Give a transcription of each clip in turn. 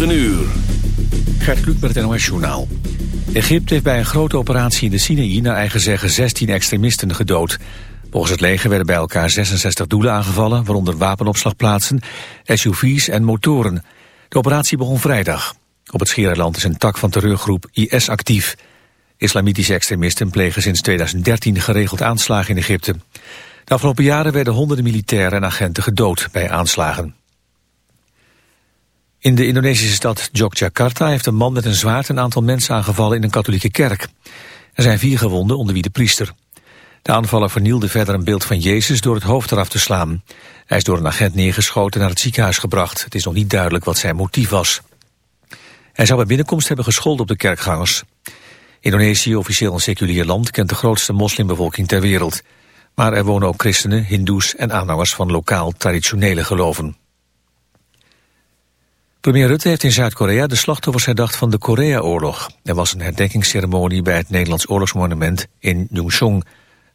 9 uur. Gert Kluk met het NOS Journaal. Egypte heeft bij een grote operatie in de Sinaï naar eigen zeggen 16 extremisten gedood. Volgens het leger werden bij elkaar 66 doelen aangevallen, waaronder wapenopslagplaatsen, SUV's en motoren. De operatie begon vrijdag. Op het Schiereiland is een tak van terreurgroep IS actief. Islamitische extremisten plegen sinds 2013 geregeld aanslagen in Egypte. De afgelopen jaren werden honderden militairen en agenten gedood bij aanslagen. In de Indonesische stad Yogyakarta heeft een man met een zwaard een aantal mensen aangevallen in een katholieke kerk. Er zijn vier gewonden, onder wie de priester. De aanvaller vernielde verder een beeld van Jezus door het hoofd eraf te slaan. Hij is door een agent neergeschoten naar het ziekenhuis gebracht. Het is nog niet duidelijk wat zijn motief was. Hij zou bij binnenkomst hebben gescholden op de kerkgangers. Indonesië, officieel een seculier land, kent de grootste moslimbevolking ter wereld. Maar er wonen ook christenen, hindoes en aanhangers van lokaal traditionele geloven. Premier Rutte heeft in Zuid-Korea de slachtoffers herdacht van de Korea-oorlog. Er was een herdenkingsceremonie bij het Nederlands oorlogsmonument in Yongchong.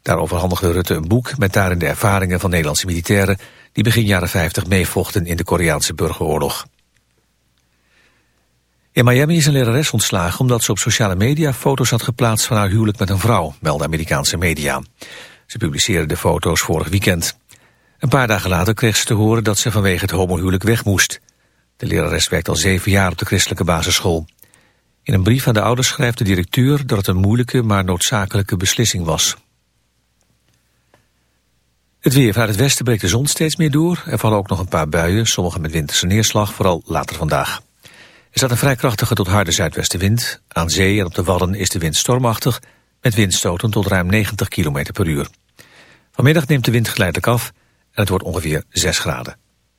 Daar overhandigde Rutte een boek met daarin de ervaringen van Nederlandse militairen... die begin jaren 50 meevochten in de Koreaanse burgeroorlog. In Miami is een lerares ontslagen omdat ze op sociale media foto's had geplaatst van haar huwelijk met een vrouw, melden Amerikaanse media. Ze publiceerde de foto's vorig weekend. Een paar dagen later kreeg ze te horen dat ze vanwege het homohuwelijk weg moest. De lerares werkt al zeven jaar op de christelijke basisschool. In een brief aan de ouders schrijft de directeur dat het een moeilijke maar noodzakelijke beslissing was. Het weer vanuit het westen breekt de zon steeds meer door. Er vallen ook nog een paar buien, sommige met winterse neerslag, vooral later vandaag. Er staat een vrij krachtige tot harde zuidwestenwind. Aan zee en op de Wadden is de wind stormachtig, met windstoten tot ruim 90 km per uur. Vanmiddag neemt de wind geleidelijk af en het wordt ongeveer 6 graden.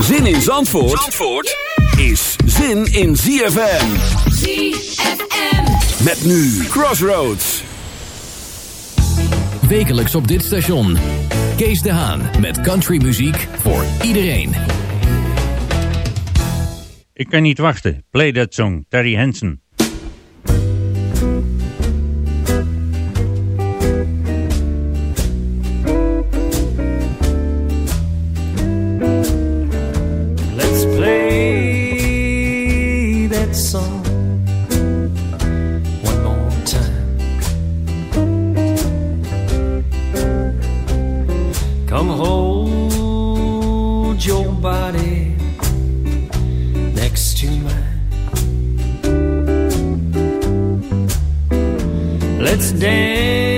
Zin in Zandvoort, Zandvoort is zin in ZFM. ZFM. Met nu Crossroads. Wekelijks op dit station. Kees de Haan met countrymuziek voor iedereen. Ik kan niet wachten. Play that song, Terry Hansen. That song one more time. Come hold your body next to mine. Let's dance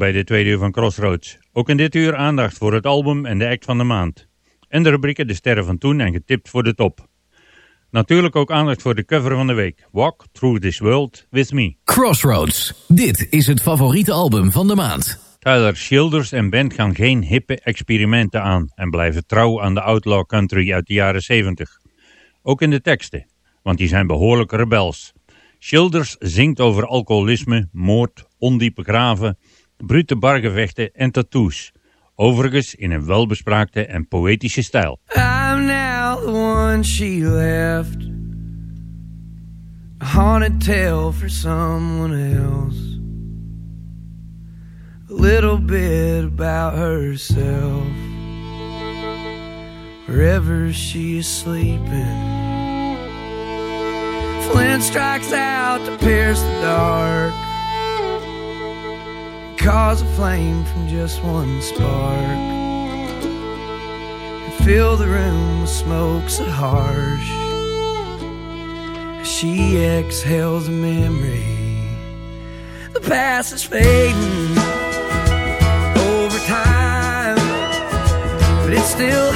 bij de tweede uur van Crossroads. Ook in dit uur aandacht voor het album en de act van de maand. En de rubrieken De Sterren van Toen en Getipt voor de Top. Natuurlijk ook aandacht voor de cover van de week. Walk Through This World With Me. Crossroads. Dit is het favoriete album van de maand. Tyler Childers en band gaan geen hippe experimenten aan en blijven trouw aan de outlaw country uit de jaren 70. Ook in de teksten, want die zijn behoorlijk rebels. Childers zingt over alcoholisme, moord, ondiepe graven, brute bargevechten en tattoos. Overigens in een welbespraakte en poëtische stijl. I'm now the one she left. A haunted tale for someone else. A little bit about herself. Wherever she is sleeping. Flint strikes out to pierce the dark. Cause a flame from just one spark and fill the room with smoke so harsh as she exhales a memory. The past is fading over time, but it's still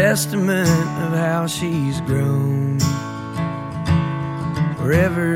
testament of how she's grown. Wherever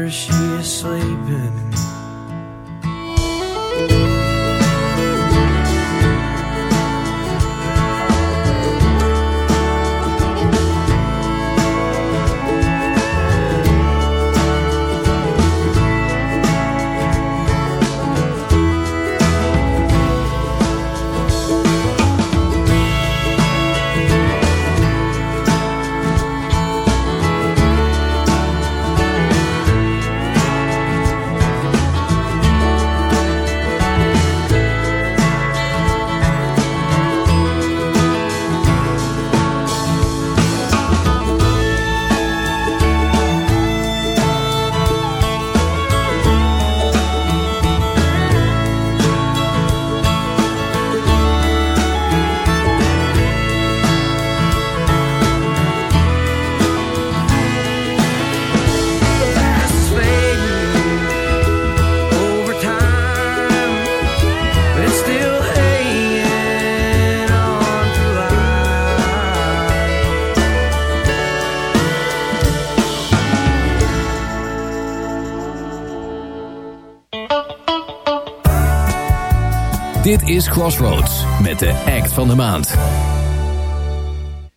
is Crossroads met de act van de maand.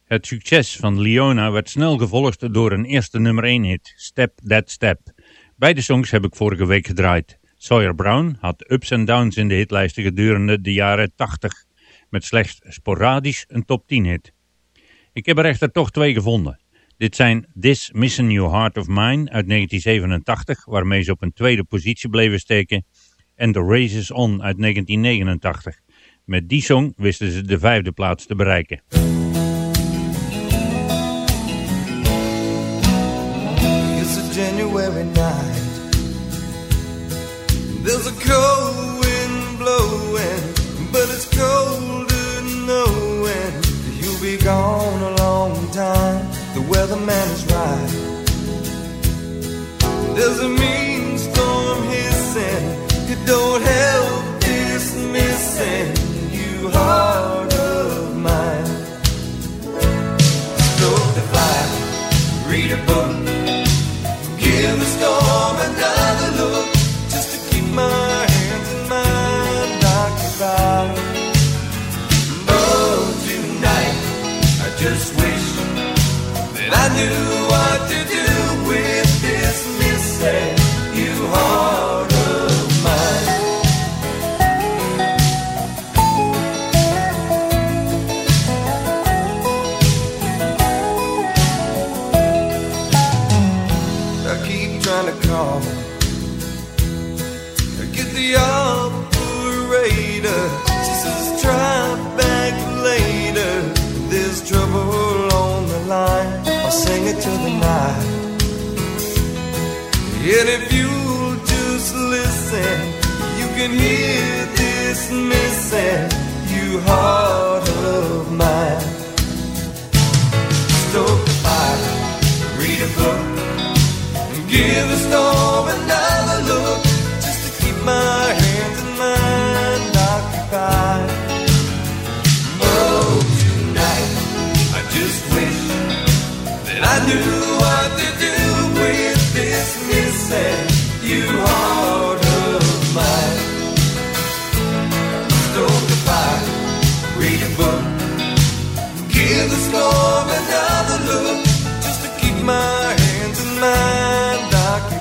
Het succes van Leona werd snel gevolgd door een eerste nummer 1 hit, Step That Step. Beide songs heb ik vorige week gedraaid. Sawyer Brown had ups en downs in de hitlijsten gedurende de jaren 80, met slechts sporadisch een top 10 hit. Ik heb er echter toch twee gevonden. Dit zijn This Missing You Heart of Mine uit 1987, waarmee ze op een tweede positie bleven steken, en The Race Is On uit 1989. Met die song wisten ze de vijfde plaats te bereiken. A night. There's a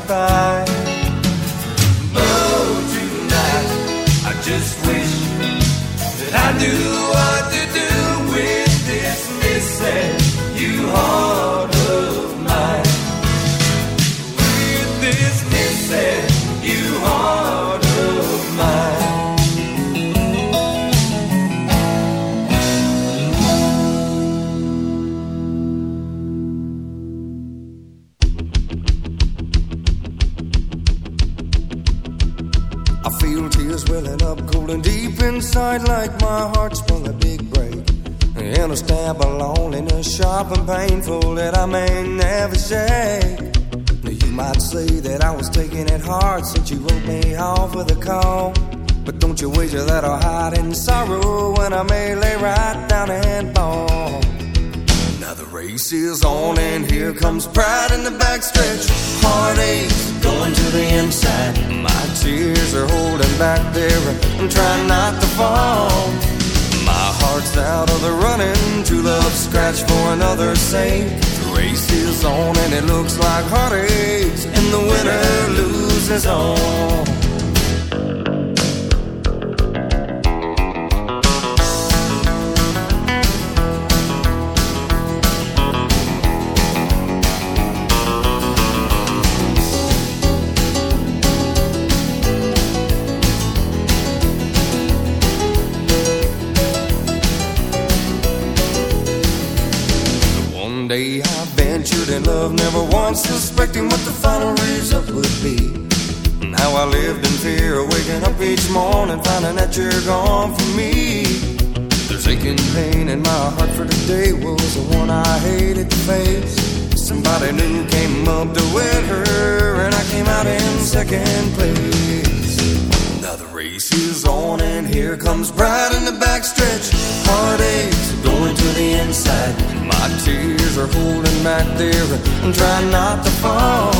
occupied inside like my heart sprung a big break. And a stab of loneliness sharp and painful that I may never shake. You might say that I was taking it hard since you wrote me off with a call. But don't you wager that I'll hide in sorrow when I may lay right down and fall. Race is on and here comes pride in the backstretch. Heartaches going to the inside. My tears are holding back there. I'm trying not to fall. My heart's out of the running. True love scratch for another's sake. The race is on and it looks like heartaches. And the winner loses all. Never once suspecting what the final result would be. And how I lived in fear, of waking up each morning, finding that you're gone from me. There's aching pain in my heart for today was the one I hated to face. Somebody new came up to win her, and I came out in second place. The race is on, and here comes Bride in the backstretch. Heartaches going to the inside. My tears are holding back there. I'm trying not to fall.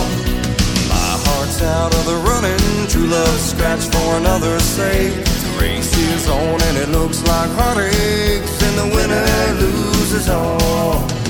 My heart's out of the running. True love scratch for another's sake. The race is on, and it looks like heartaches, and the winner loses all.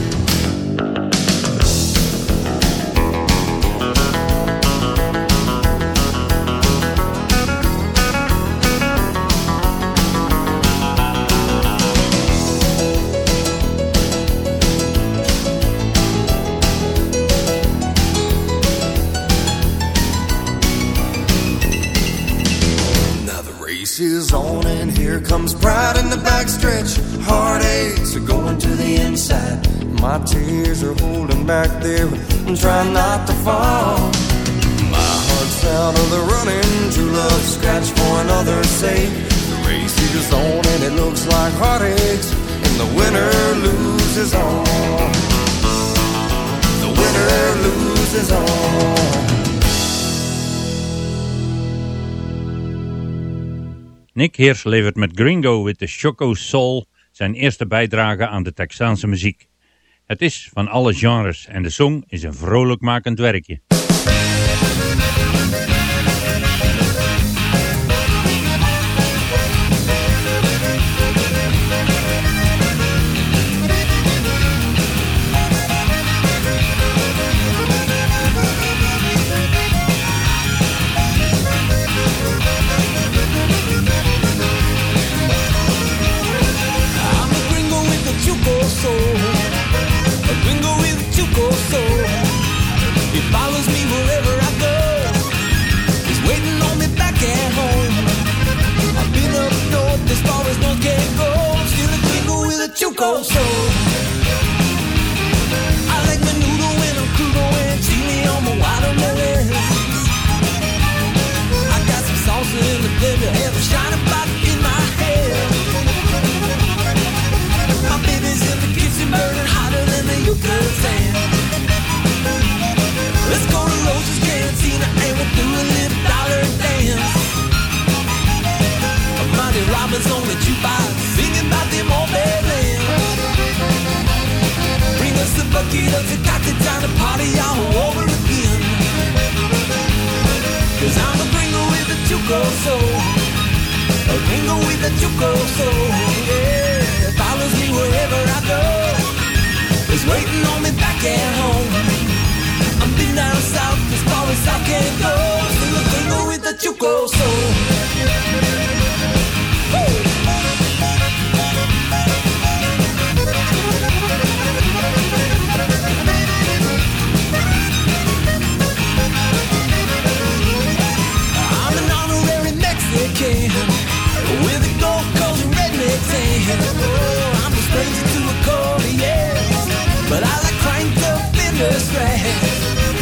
Here comes pride in the backstretch. Heartaches are going to the inside. My tears are holding back there. I'm trying not to fall. My heart's out of the running. True love scratch for another sake. The race is on and it looks like heartaches. And the winner loses all. The winner loses all. Nick Heers levert met Gringo with the Choco Soul zijn eerste bijdrage aan de Texaanse muziek. Het is van alle genres en de song is een vrolijkmakend werkje.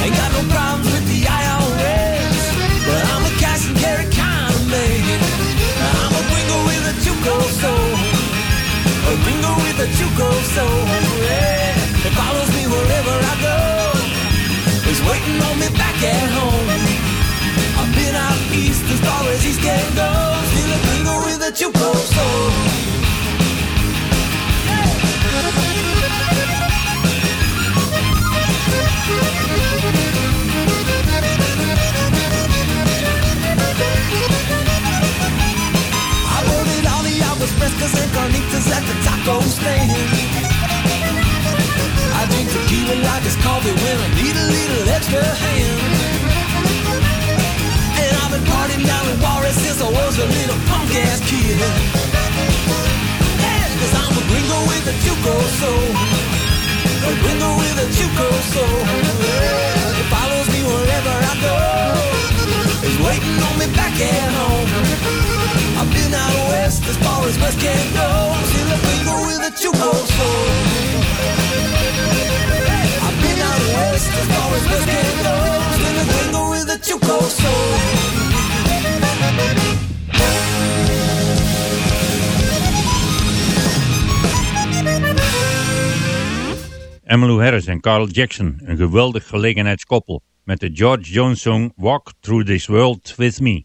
Ain't got no problems with the IRS, but I'm a cash and carry kind of man. I'm a with a soul, a with a soul. It follows me wherever I go. It's waiting on me back at home. I've been out east as far as east can go. With a soul. Frescas and carnitas at the taco stand. I drink tequila like it's coffee when I need a little extra hand. And I've been partying down in Juarez since I was a little punk ass kid. Cause I'm a gringo with a chuco soul. A gringo with a chuco soul. It follows me wherever I go. It's waiting on me back at home. Out west as far as west can go. Still a gringo with a chuco soul. I've been out west as far as west can go. Still a gringo with a chuco soul. Emmylou Harris en Carl Jackson, een geweldig gelegenheidskoppel. Met de George Jones song Walk Through This World With Me.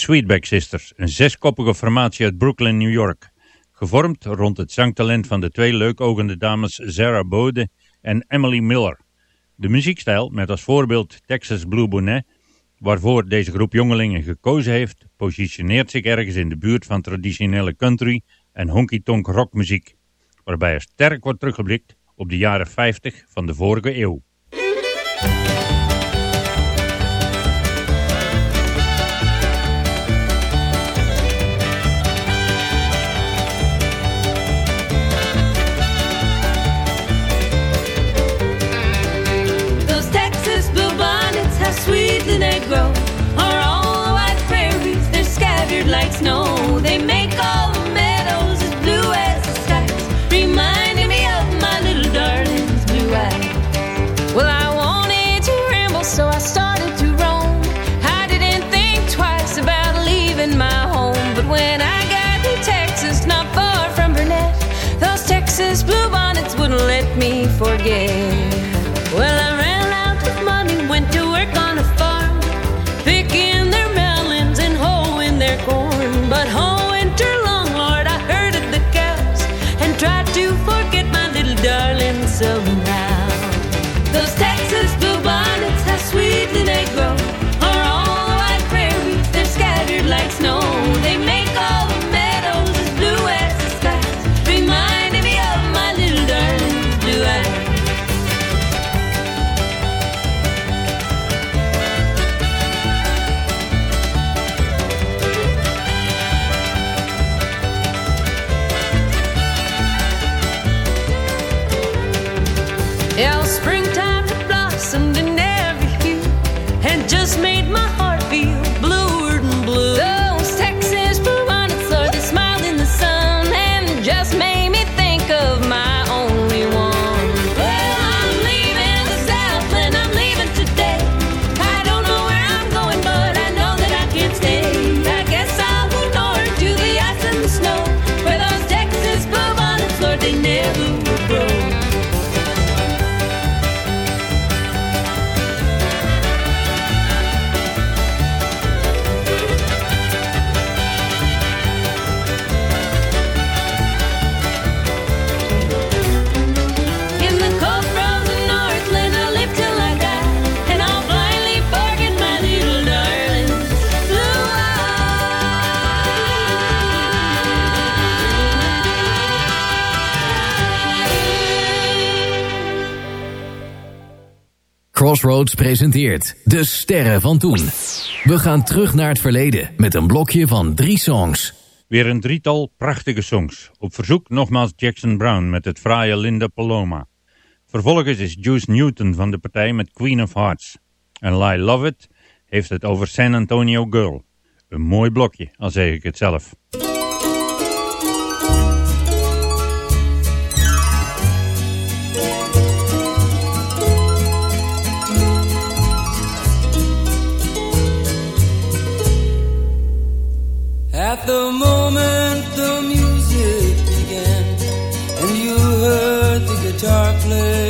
Sweetback Sisters, een zeskoppige formatie uit Brooklyn, New York. Gevormd rond het zangtalent van de twee leukogende dames Sarah Bode en Emily Miller. De muziekstijl, met als voorbeeld Texas Blue Bonnet, waarvoor deze groep jongelingen gekozen heeft, positioneert zich ergens in de buurt van traditionele country en honky-tonk rockmuziek, waarbij er sterk wordt teruggeblikt op de jaren 50 van de vorige eeuw. snow. so Crossroads presenteert De Sterren van Toen. We gaan terug naar het verleden met een blokje van drie songs. Weer een drietal prachtige songs. Op verzoek nogmaals Jackson Brown met het fraaie Linda Paloma. Vervolgens is Juice Newton van de partij met Queen of Hearts. En love it heeft het over San Antonio Girl. Een mooi blokje, al zeg ik het zelf. lovely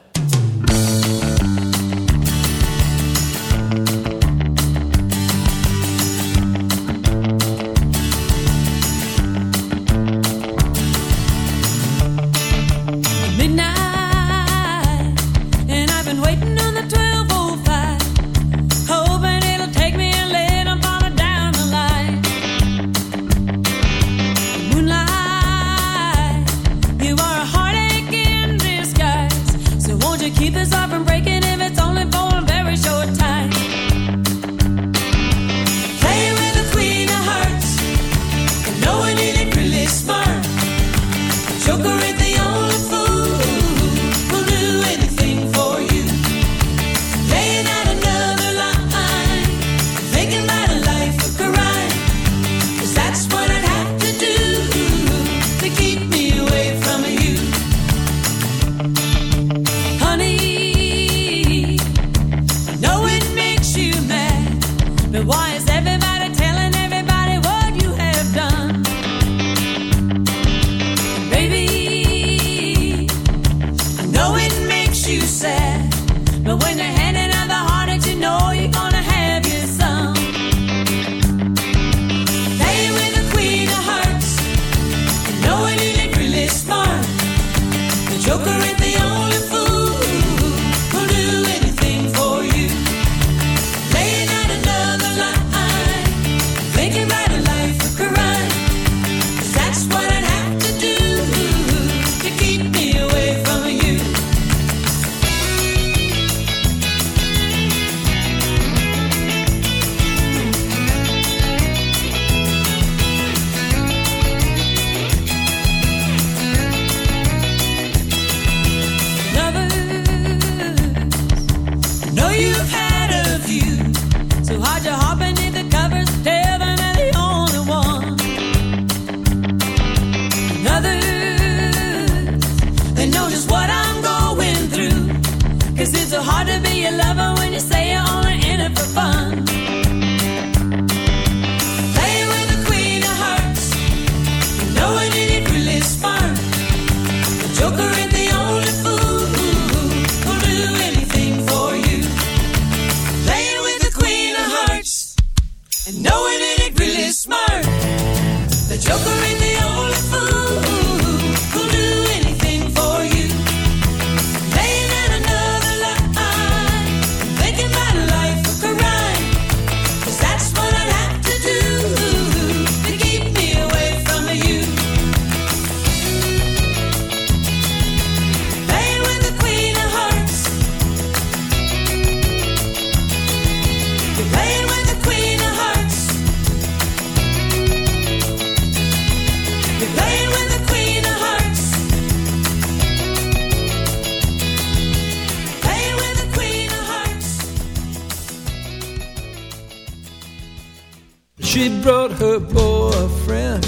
She brought her boyfriend,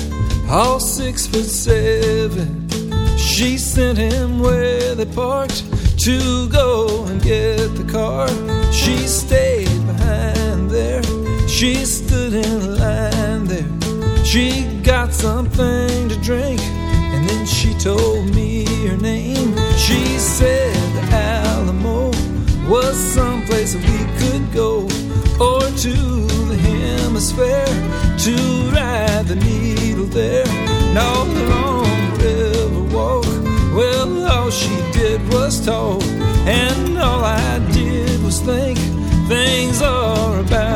all six foot seven. She sent him where they parked to go and get the car. She stayed behind there. She stood in line there. She got something to drink, and then she told me her name. She said the Alamo was someplace we could go or to fair to ride the needle there. no long river walk, well, all she did was talk, and all I did was think things are about.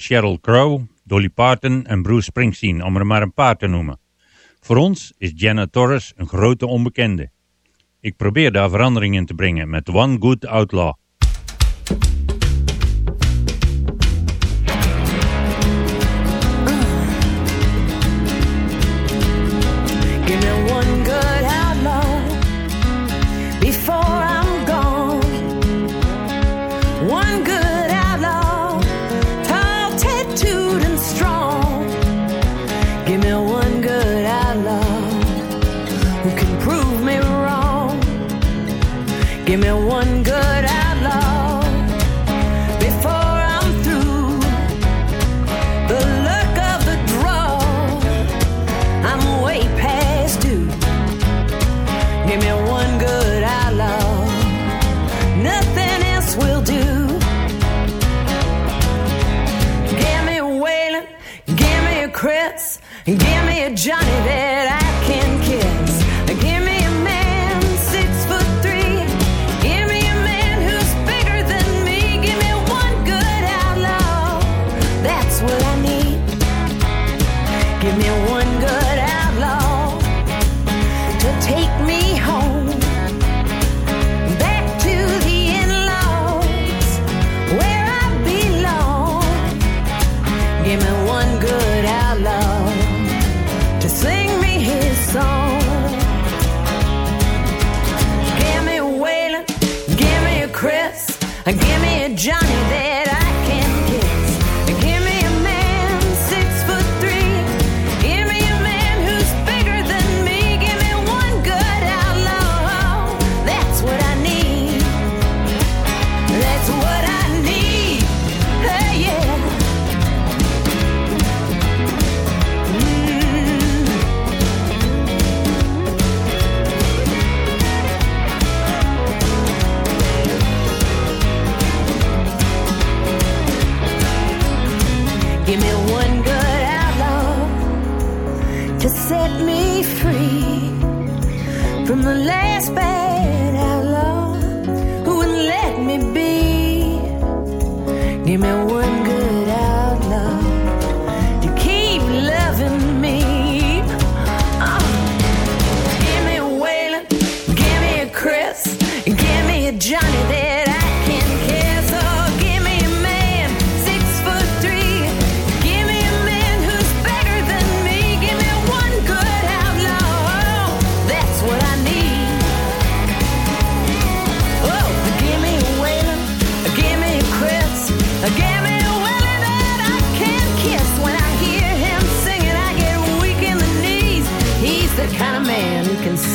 Sheryl Crow, Dolly Parton en Bruce Springsteen, om er maar een paar te noemen. Voor ons is Jenna Torres een grote onbekende. Ik probeer daar verandering in te brengen met One Good Outlaw.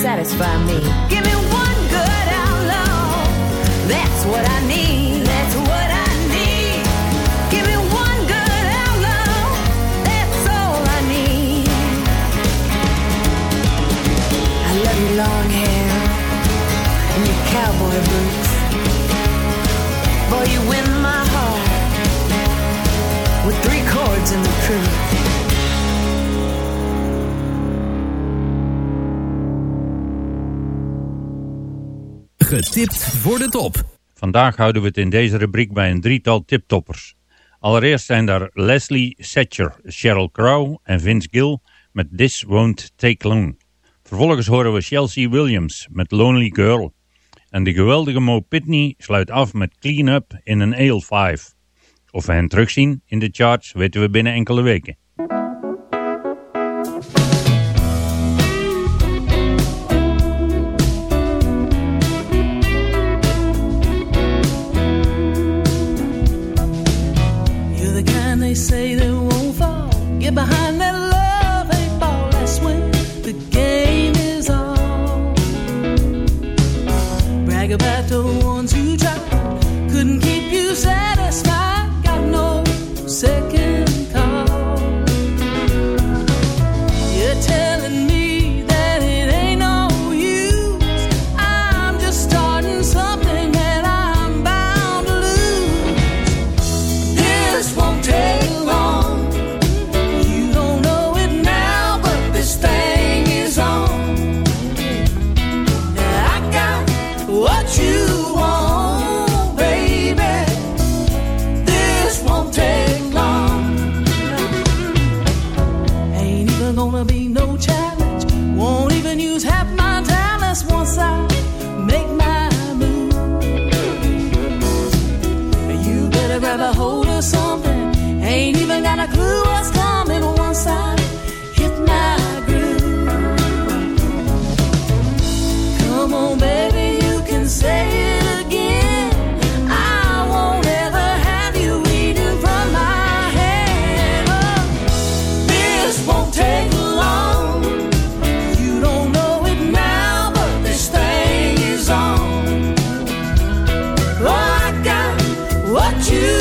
satisfy me. Give me one good outlaw. That's what I need. That's what I need. Give me one good outlaw. That's all I need. I love your long hair and your cowboy boots. Boy, you win my heart with three chords in the truth. Getipt voor de top. Vandaag houden we het in deze rubriek bij een drietal tiptoppers. Allereerst zijn daar Leslie Setcher, Sheryl Crow en Vince Gill met This Won't Take Long. Vervolgens horen we Chelsea Williams met Lonely Girl. En de geweldige Mo Pitney sluit af met Clean Up in een Ale 5. Of we hen terugzien in de charts weten we binnen enkele weken.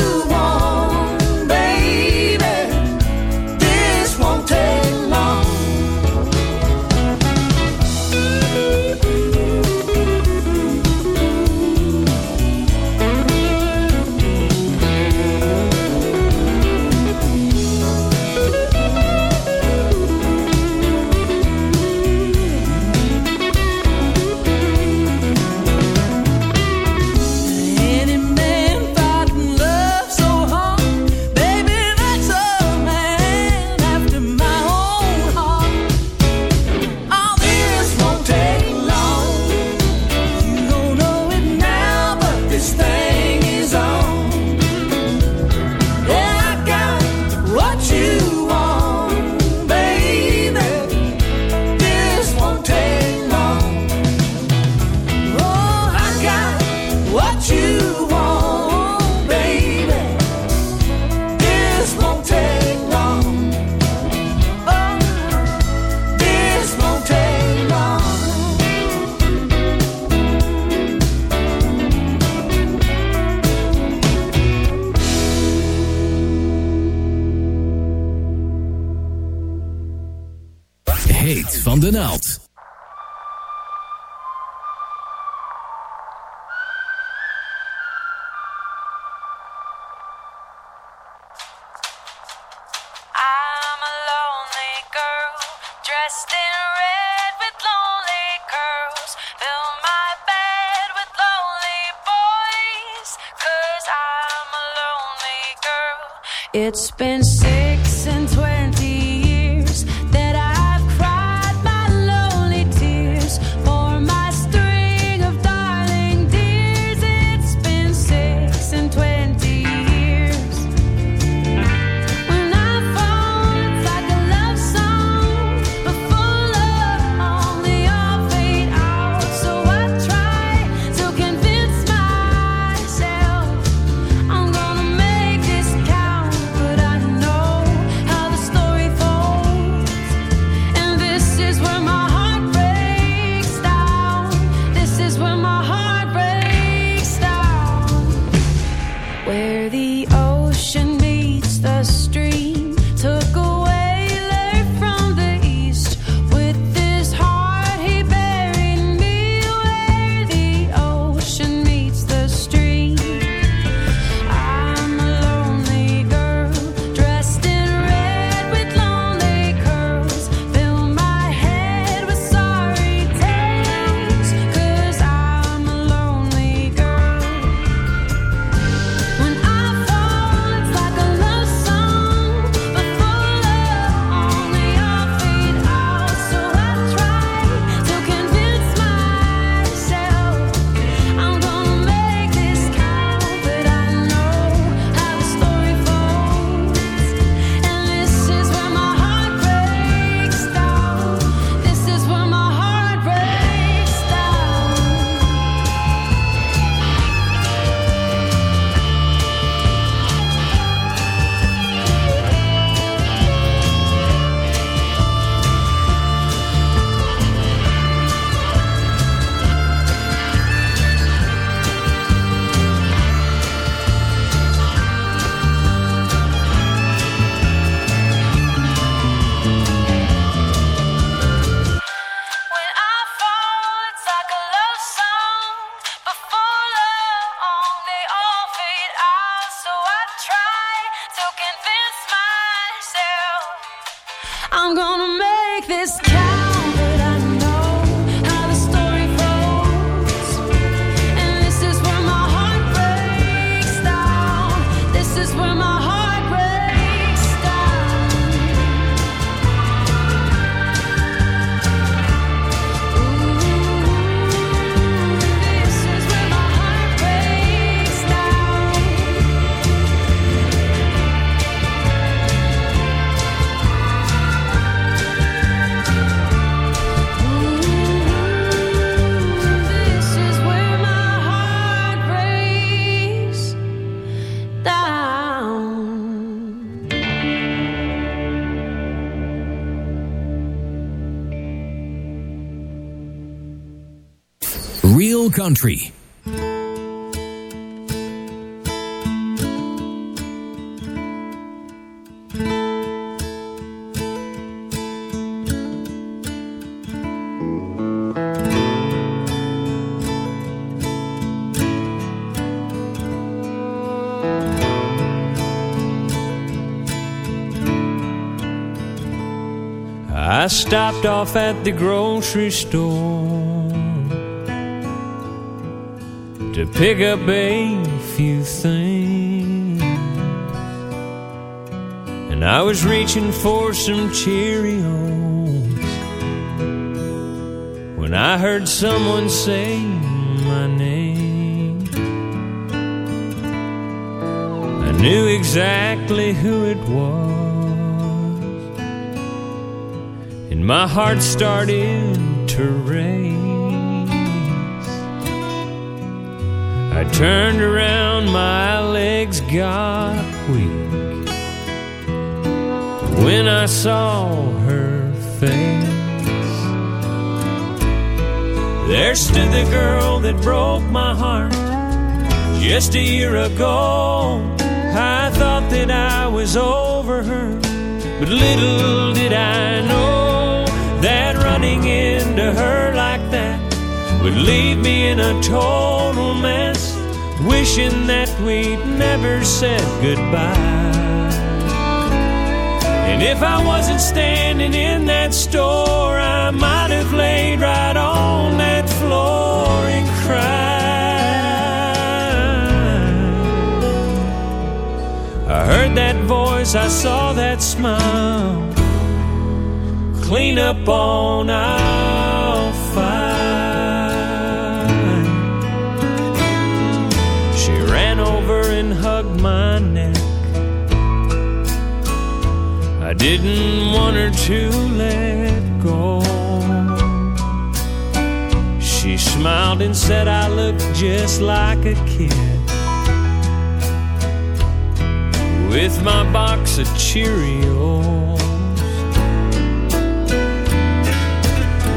you want. it's been six country. I stopped off at the grocery store pick up a few things. And I was reaching for some Cheerios when I heard someone say my name. I knew exactly who it was, and my heart started to race. I turned around, my legs got weak. When I saw her face, there stood the girl that broke my heart just a year ago. I thought that I was over her, but little did I know that running into her like that would leave me in a total mess wishing that we'd never said goodbye. And if I wasn't standing in that store, I might have laid right on that floor and cried. I heard that voice, I saw that smile. Clean up all aisle my neck. I didn't want her to let go. She smiled and said I looked just like a kid. With my box of Cheerios.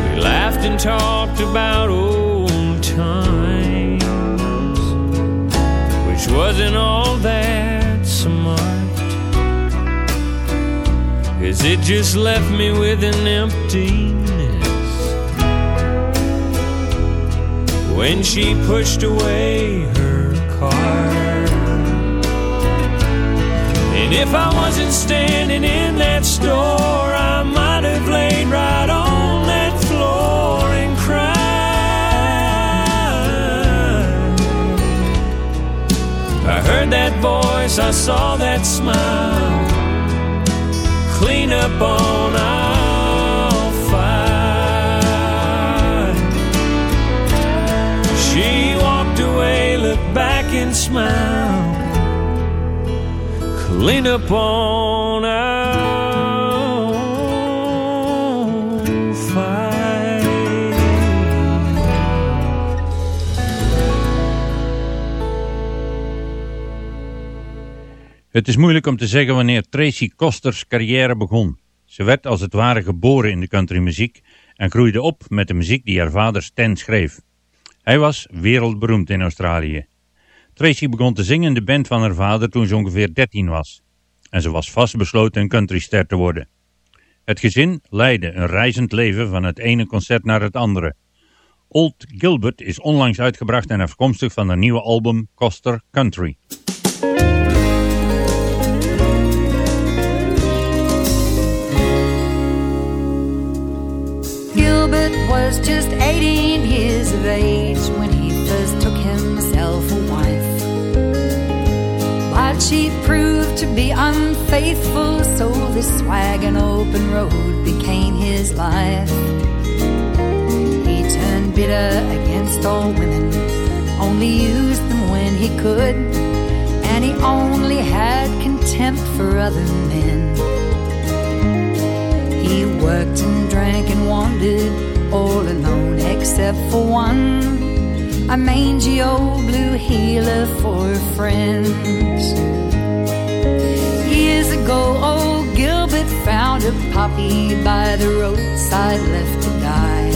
We laughed and talked about old which wasn't all that smart. Cause it just left me with an emptiness when she pushed away her car. And if I wasn't standing in that store, I might have laid right on heard that voice, I saw that smile clean up on aisle five. She walked away, looked back and smiled. Clean up on aisle Het is moeilijk om te zeggen wanneer Tracy Kosters carrière begon. Ze werd als het ware geboren in de countrymuziek en groeide op met de muziek die haar vader Stan schreef. Hij was wereldberoemd in Australië. Tracy begon te zingen in de band van haar vader toen ze ongeveer 13 was. En ze was vastbesloten een countryster te worden. Het gezin leidde een reizend leven van het ene concert naar het andere. Old Gilbert is onlangs uitgebracht en afkomstig van haar nieuwe album Coster Country. Was just 18 years of age when he first took himself a wife. But she proved to be unfaithful, so this swag and open road became his life. He turned bitter against all women, only used them when he could, and he only had contempt for other men. He worked and drank and wandered all alone except for one, a mangy old blue heeler for friends. Years ago, old Gilbert found a puppy by the roadside left to die.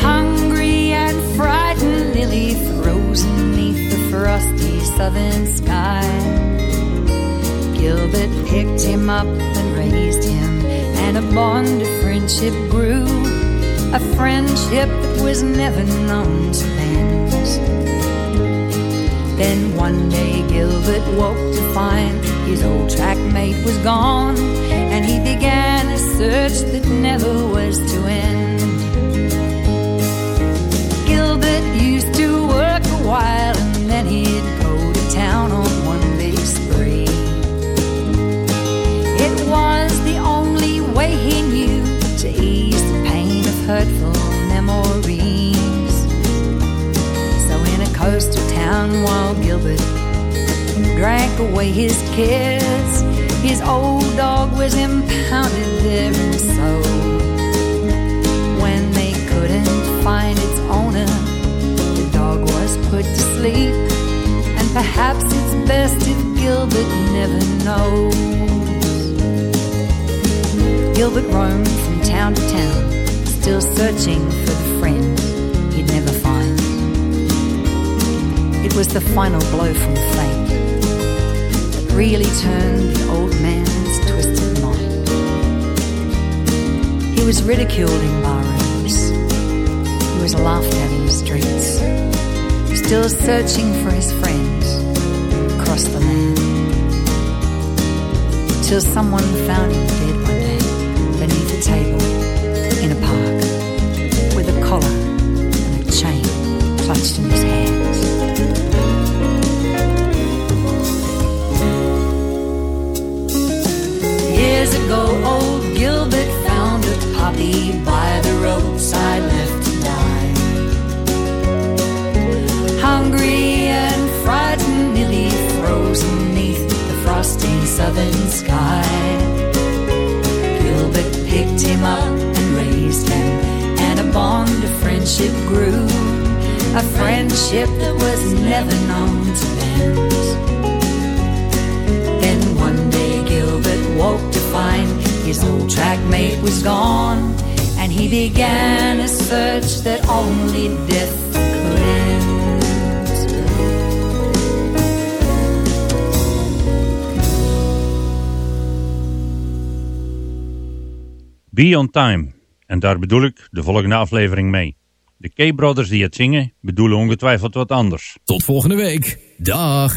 Hungry and frightened, Lily frozen neath the frosty southern sky. Gilbert picked him up and raised him, and a bond of friendship grew. A friendship that was never known to end. Then one day Gilbert woke to find his old track mate was gone, and he began a search that never was to end. Gilbert used to work a while drank away his cares, his old dog was impounded there and so when they couldn't find its owner, the dog was put to sleep. And perhaps it's best if Gilbert never knows. Gilbert roamed from town to town, still searching for the friend he'd never find. It was the final blow from fate really turned the old man's twisted mind. He was ridiculed in barrooms. He was laughed at in the streets. Still searching for his friends across the land. Till someone found him dead one day beneath a table in a park with a collar and a chain clutched in his hand. poppy by the roadside left to die. Hungry and frightened, nearly frozen neath the frosty southern sky. Gilbert picked him up and raised him, and a bond of friendship grew. A friendship that was never known to end. Then one day Gilbert woke to find his old trackmate was gone, and he began a search that only death could end. Be on time, en daar bedoel ik de volgende aflevering mee. De K-brothers die het zingen bedoelen ongetwijfeld wat anders. Tot volgende week. Dag.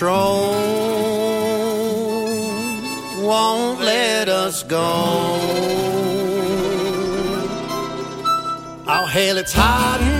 control won't let us go. Our hell it's hot